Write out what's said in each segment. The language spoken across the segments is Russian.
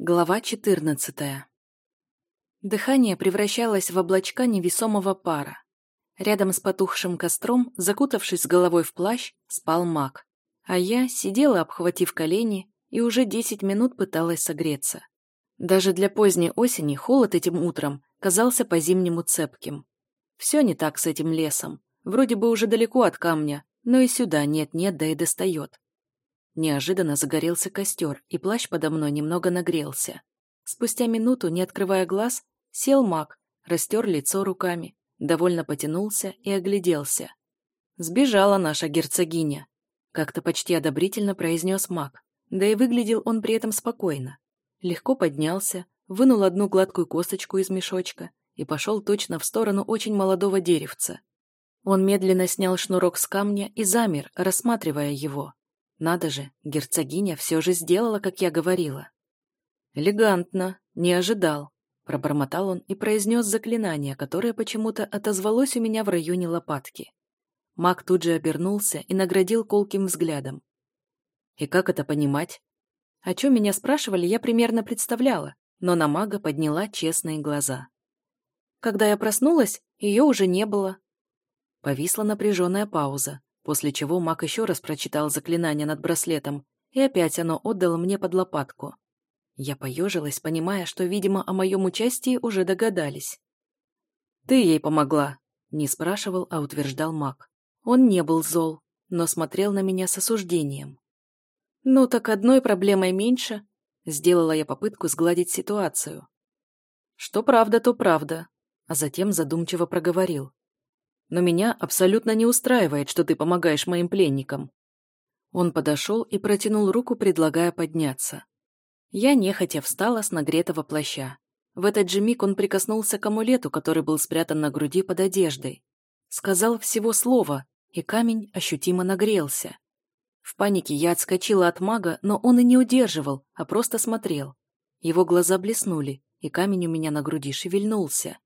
Глава 14. Дыхание превращалось в облачка невесомого пара. Рядом с потухшим костром, закутавшись головой в плащ, спал маг. А я сидела, обхватив колени, и уже 10 минут пыталась согреться. Даже для поздней осени холод этим утром казался по-зимнему цепким. Все не так с этим лесом. Вроде бы уже далеко от камня, но и сюда нет-нет, да и достает. Неожиданно загорелся костер, и плащ подо мной немного нагрелся. Спустя минуту, не открывая глаз, сел маг, растер лицо руками, довольно потянулся и огляделся. «Сбежала наша герцогиня», — как-то почти одобрительно произнес маг, да и выглядел он при этом спокойно. Легко поднялся, вынул одну гладкую косточку из мешочка и пошел точно в сторону очень молодого деревца. Он медленно снял шнурок с камня и замер, рассматривая его. Надо же, герцогиня все же сделала, как я говорила. «Элегантно, не ожидал», — пробормотал он и произнес заклинание, которое почему-то отозвалось у меня в районе лопатки. Маг тут же обернулся и наградил колким взглядом. «И как это понимать?» О чем меня спрашивали, я примерно представляла, но на мага подняла честные глаза. Когда я проснулась, ее уже не было. Повисла напряженная пауза, после чего маг еще раз прочитал заклинание над браслетом, и опять оно отдало мне под лопатку. Я поежилась, понимая, что, видимо, о моем участии уже догадались. «Ты ей помогла», — не спрашивал, а утверждал маг. Он не был зол, но смотрел на меня с осуждением. «Ну так одной проблемой меньше», — сделала я попытку сгладить ситуацию. «Что правда, то правда», а затем задумчиво проговорил. Но меня абсолютно не устраивает, что ты помогаешь моим пленникам». Он подошел и протянул руку, предлагая подняться. Я нехотя встала с нагретого плаща. В этот же миг он прикоснулся к амулету, который был спрятан на груди под одеждой. Сказал всего слова, и камень ощутимо нагрелся. В панике я отскочила от мага, но он и не удерживал, а просто смотрел. Его глаза блеснули, и камень у меня на груди шевельнулся.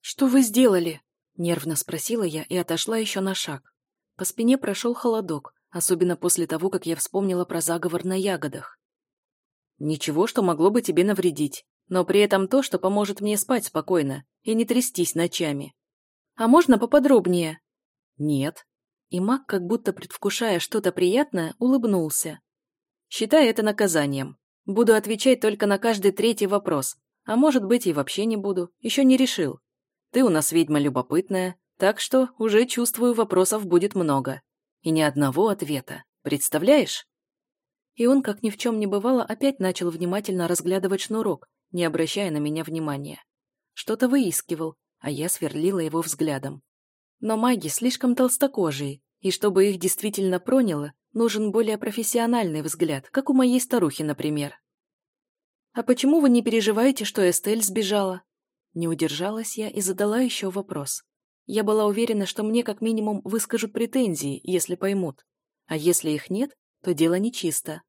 «Что вы сделали?» Нервно спросила я и отошла еще на шаг. По спине прошел холодок, особенно после того, как я вспомнила про заговор на ягодах. «Ничего, что могло бы тебе навредить, но при этом то, что поможет мне спать спокойно и не трястись ночами. А можно поподробнее?» «Нет». И маг, как будто предвкушая что-то приятное, улыбнулся. «Считай это наказанием. Буду отвечать только на каждый третий вопрос, а может быть и вообще не буду, еще не решил. Ты у нас ведьма любопытная, так что уже чувствую, вопросов будет много. И ни одного ответа. Представляешь? И он, как ни в чем не бывало, опять начал внимательно разглядывать шнурок, не обращая на меня внимания. Что-то выискивал, а я сверлила его взглядом. Но маги слишком толстокожие, и чтобы их действительно проняло, нужен более профессиональный взгляд, как у моей старухи, например. «А почему вы не переживаете, что Эстель сбежала?» Не удержалась я и задала еще вопрос. Я была уверена, что мне как минимум выскажут претензии, если поймут. А если их нет, то дело нечисто.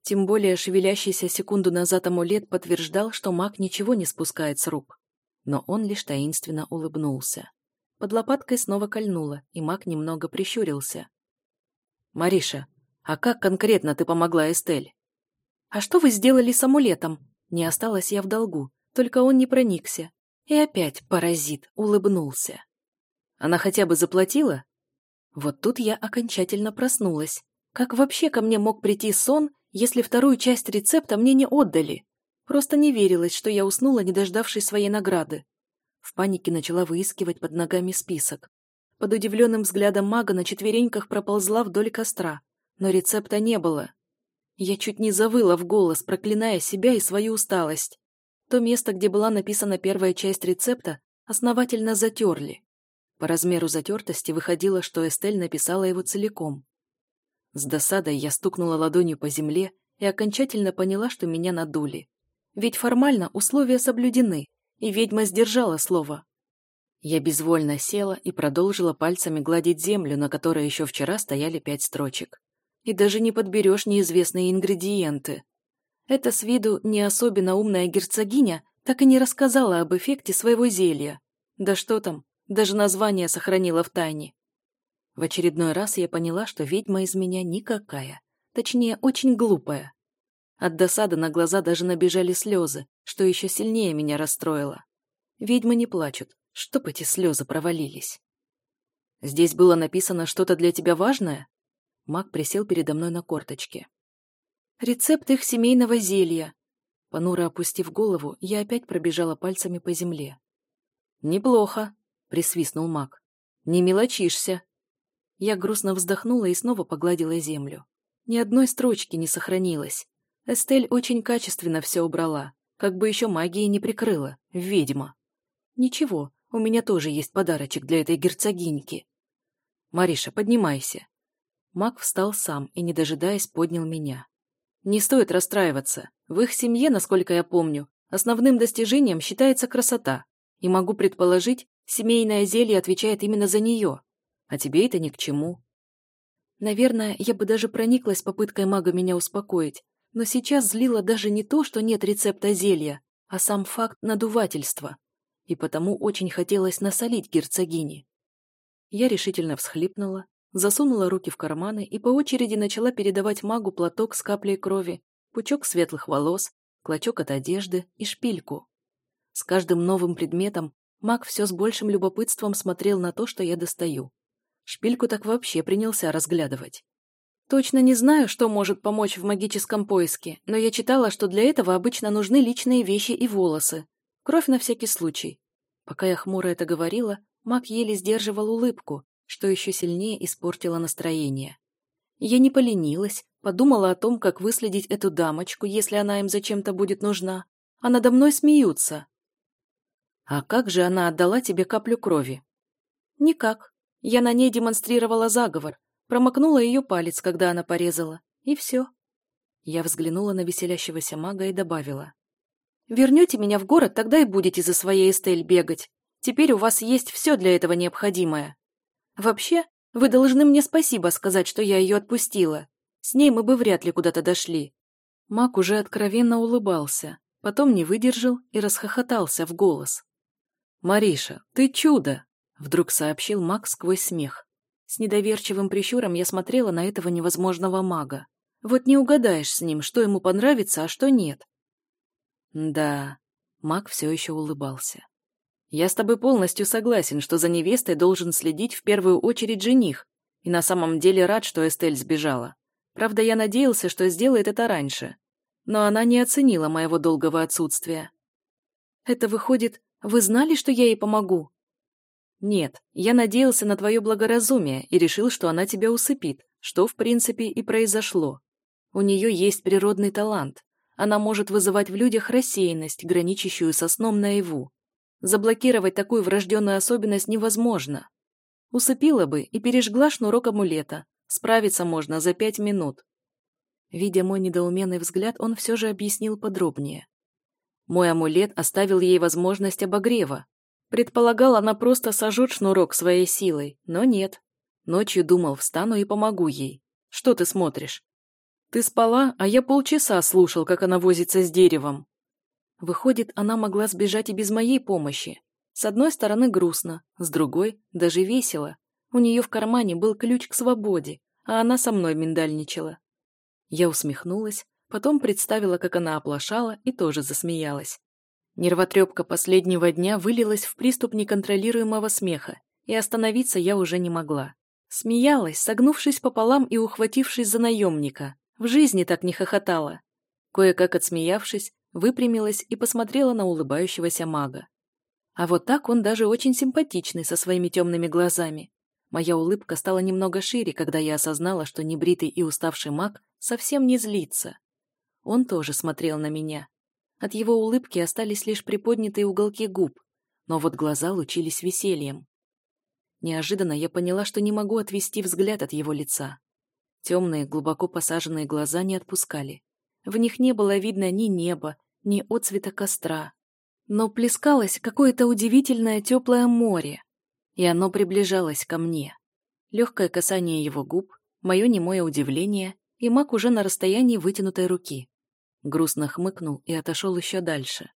Тем более шевелящийся секунду назад амулет подтверждал, что маг ничего не спускает с рук. Но он лишь таинственно улыбнулся. Под лопаткой снова кольнуло, и маг немного прищурился. «Мариша, а как конкретно ты помогла Эстель?» «А что вы сделали с амулетом?» Не осталась я в долгу, только он не проникся. И опять паразит улыбнулся. Она хотя бы заплатила? Вот тут я окончательно проснулась. Как вообще ко мне мог прийти сон, если вторую часть рецепта мне не отдали? Просто не верилось, что я уснула, не дождавшись своей награды. В панике начала выискивать под ногами список. Под удивленным взглядом мага на четвереньках проползла вдоль костра, но рецепта не было. Я чуть не завыла в голос, проклиная себя и свою усталость. То место, где была написана первая часть рецепта, основательно затерли. По размеру затертости выходило, что Эстель написала его целиком. С досадой я стукнула ладонью по земле и окончательно поняла, что меня надули. Ведь формально условия соблюдены, и ведьма сдержала слово. Я безвольно села и продолжила пальцами гладить землю, на которой еще вчера стояли пять строчек. И даже не подберешь неизвестные ингредиенты. Эта с виду не особенно умная герцогиня так и не рассказала об эффекте своего зелья. Да что там, даже название сохранила в тайне. В очередной раз я поняла, что ведьма из меня никакая. Точнее, очень глупая. От досады на глаза даже набежали слезы, что еще сильнее меня расстроило. Ведьмы не плачут, чтоб эти слезы провалились. «Здесь было написано что-то для тебя важное?» Маг присел передо мной на корточке. «Рецепт их семейного зелья». Понуро опустив голову, я опять пробежала пальцами по земле. «Неплохо», — присвистнул маг. «Не мелочишься». Я грустно вздохнула и снова погладила землю. Ни одной строчки не сохранилось. Эстель очень качественно все убрала, как бы еще магией не прикрыла, ведьма. Ничего, у меня тоже есть подарочек для этой герцогиньки. Мариша, поднимайся. Маг встал сам и, не дожидаясь, поднял меня. Не стоит расстраиваться. В их семье, насколько я помню, основным достижением считается красота. И могу предположить, семейное зелье отвечает именно за нее. А тебе это ни к чему. Наверное, я бы даже прониклась попыткой мага меня успокоить, но сейчас злило даже не то, что нет рецепта зелья, а сам факт надувательства. И потому очень хотелось насолить герцогине. Я решительно всхлипнула, засунула руки в карманы и по очереди начала передавать магу платок с каплей крови, пучок светлых волос, клочок от одежды и шпильку. С каждым новым предметом маг все с большим любопытством смотрел на то, что я достаю. Шпильку так вообще принялся разглядывать. Точно не знаю, что может помочь в магическом поиске, но я читала, что для этого обычно нужны личные вещи и волосы. Кровь на всякий случай. Пока я хмуро это говорила, маг еле сдерживал улыбку, что еще сильнее испортило настроение. Я не поленилась, подумала о том, как выследить эту дамочку, если она им зачем-то будет нужна, а надо мной смеются. «А как же она отдала тебе каплю крови?» «Никак. Я на ней демонстрировала заговор, Промокнула ее палец, когда она порезала. И все. Я взглянула на веселящегося мага и добавила. «Вернете меня в город, тогда и будете за своей Эстель бегать. Теперь у вас есть все для этого необходимое. Вообще, вы должны мне спасибо сказать, что я ее отпустила. С ней мы бы вряд ли куда-то дошли». Маг уже откровенно улыбался, потом не выдержал и расхохотался в голос. «Мариша, ты чудо!» — вдруг сообщил маг сквозь смех. С недоверчивым прищуром я смотрела на этого невозможного мага. Вот не угадаешь с ним, что ему понравится, а что нет. Да, маг все еще улыбался. Я с тобой полностью согласен, что за невестой должен следить в первую очередь жених, и на самом деле рад, что Эстель сбежала. Правда, я надеялся, что сделает это раньше. Но она не оценила моего долгого отсутствия. Это выходит, вы знали, что я ей помогу? «Нет, я надеялся на твое благоразумие и решил, что она тебя усыпит, что, в принципе, и произошло. У нее есть природный талант. Она может вызывать в людях рассеянность, граничащую со сном наяву. Заблокировать такую врожденную особенность невозможно. Усыпила бы и пережгла шнурок амулета. Справиться можно за пять минут». Видя мой недоуменный взгляд, он все же объяснил подробнее. Мой амулет оставил ей возможность обогрева, Предполагал, она просто сожжет шнурок своей силой, но нет. Ночью думал, встану и помогу ей. Что ты смотришь? Ты спала, а я полчаса слушал, как она возится с деревом. Выходит, она могла сбежать и без моей помощи. С одной стороны грустно, с другой даже весело. У нее в кармане был ключ к свободе, а она со мной миндальничала. Я усмехнулась, потом представила, как она оплошала и тоже засмеялась. Нервотрепка последнего дня вылилась в приступ неконтролируемого смеха, и остановиться я уже не могла. Смеялась, согнувшись пополам и ухватившись за наемника. В жизни так не хохотала. Кое-как отсмеявшись, выпрямилась и посмотрела на улыбающегося мага. А вот так он даже очень симпатичный со своими темными глазами. Моя улыбка стала немного шире, когда я осознала, что небритый и уставший маг совсем не злится. Он тоже смотрел на меня, от его улыбки остались лишь приподнятые уголки губ, но вот глаза лучились весельем. Неожиданно я поняла, что не могу отвести взгляд от его лица. Темные, глубоко посаженные глаза не отпускали. В них не было видно ни неба, ни отцвета костра. Но плескалось какое-то удивительное теплое море, и оно приближалось ко мне. Легкое касание его губ, мое немое удивление, и маг уже на расстоянии вытянутой руки. Грустно хмыкнул и отошел еще дальше.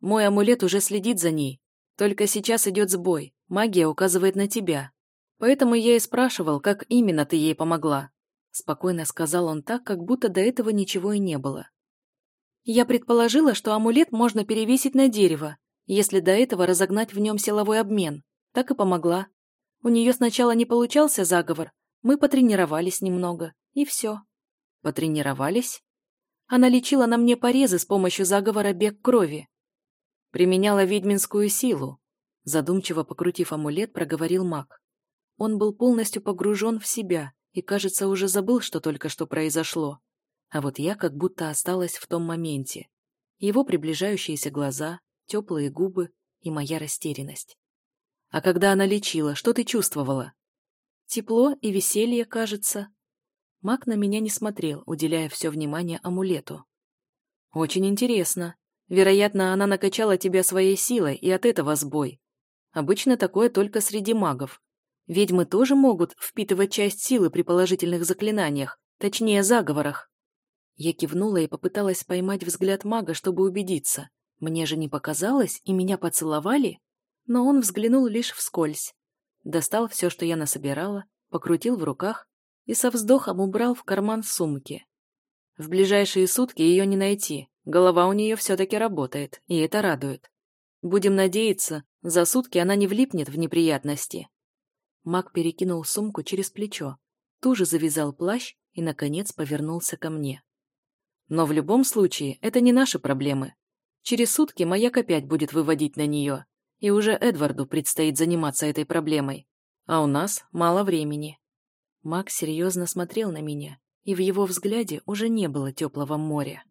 «Мой амулет уже следит за ней. Только сейчас идет сбой. Магия указывает на тебя. Поэтому я и спрашивал, как именно ты ей помогла. Спокойно сказал он так, как будто до этого ничего и не было. Я предположила, что амулет можно перевесить на дерево, если до этого разогнать в нем силовой обмен. Так и помогла. У нее сначала не получался заговор, мы потренировались немного, и все. Потренировались? Она лечила на мне порезы с помощью заговора бег крови. Применяла ведьминскую силу. Задумчиво покрутив амулет, проговорил маг. Он был полностью погружен в себя и, кажется, уже забыл, что только что произошло. А вот я как будто осталась в том моменте. Его приближающиеся глаза, теплые губы и моя растерянность. А когда она лечила, что ты чувствовала? Тепло и веселье, кажется. Маг на меня не смотрел, уделяя все внимание амулету. Очень интересно. Вероятно, она накачала тебя своей силой, и от этого сбой. Обычно такое только среди магов. Ведьмы тоже могут впитывать часть силы при положительных заклинаниях, точнее заговорах. Я кивнула и попыталась поймать взгляд мага, чтобы убедиться. Мне же не показалось, и меня поцеловали? Но он взглянул лишь вскользь. Достал все, что я насобирала, покрутил в руках и со вздохом убрал в карман сумки. В ближайшие сутки ее не найти, голова у нее все-таки работает, и это радует. Будем надеяться, за сутки она не влипнет в неприятности. Маг перекинул сумку через плечо, туже завязал плащ и, наконец, повернулся ко мне. Но в любом случае, это не наши проблемы. Через сутки маяк опять будет выводить на нее, и уже Эдварду предстоит заниматься этой проблемой. А у нас мало времени. Мак серьезно смотрел на меня, и в его взгляде уже не было теплого моря.